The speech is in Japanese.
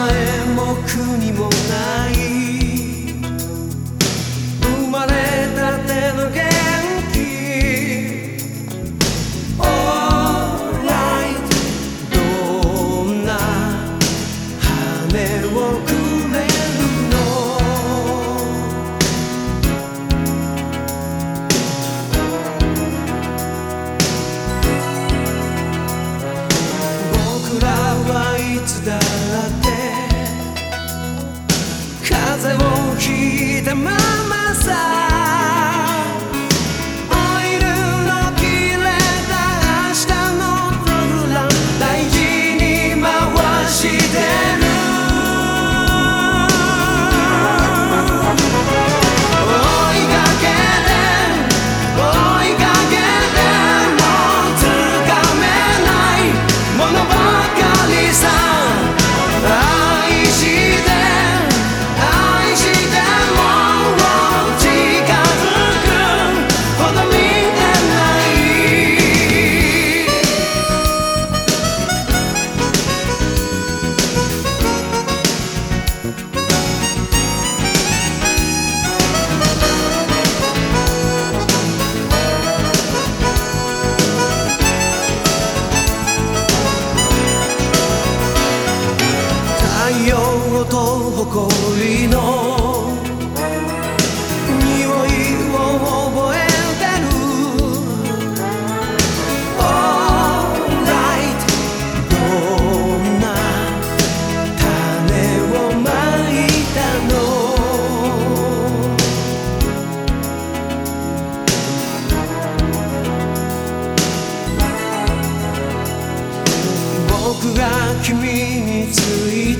前も国もない生まれたての元気。オーライトどんな羽をくれるの？僕らはいつだって community to eat.